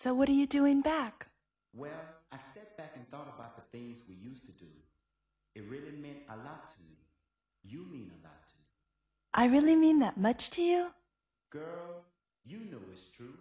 So what are you doing back? Well, I sat back and thought about the things we used to do. It really meant a lot to me. You mean a lot to me. I really mean that much to you? Girl, you know it's true.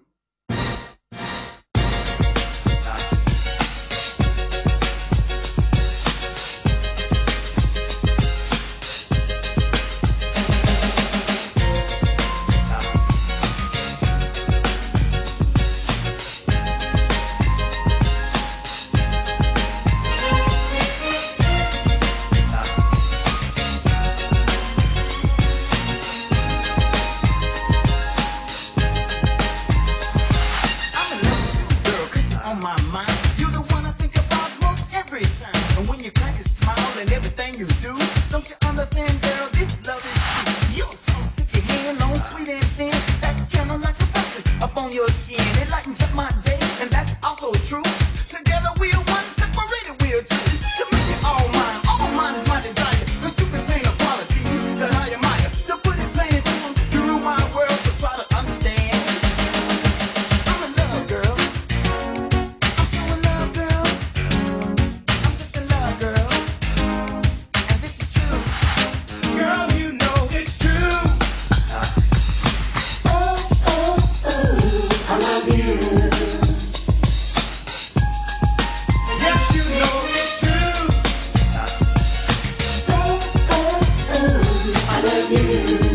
you.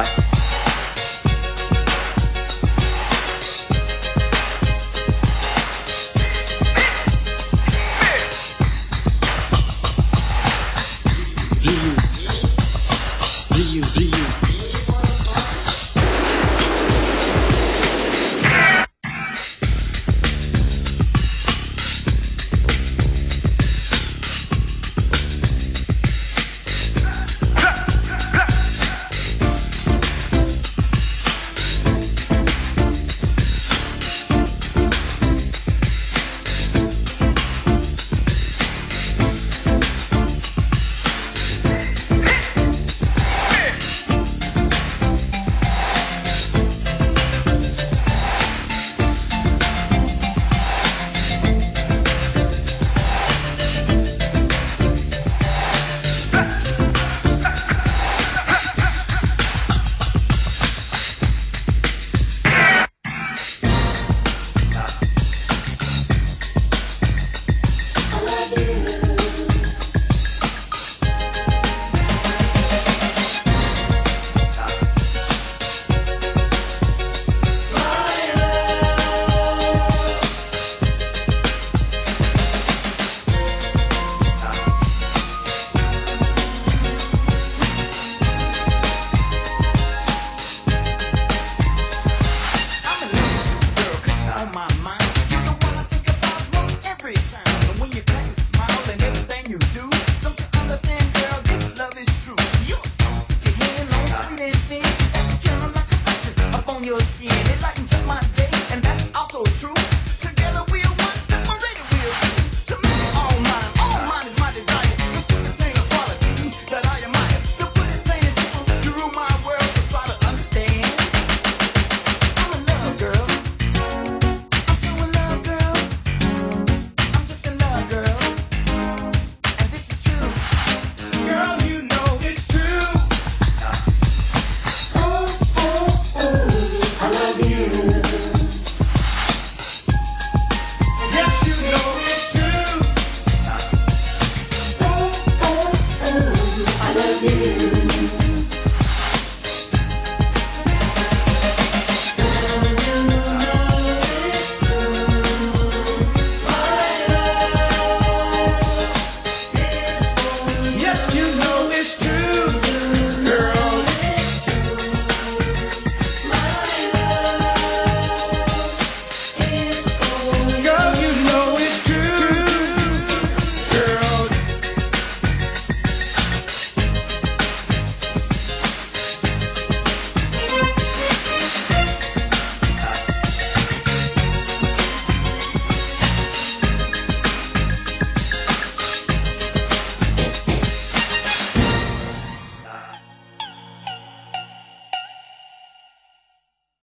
Bye.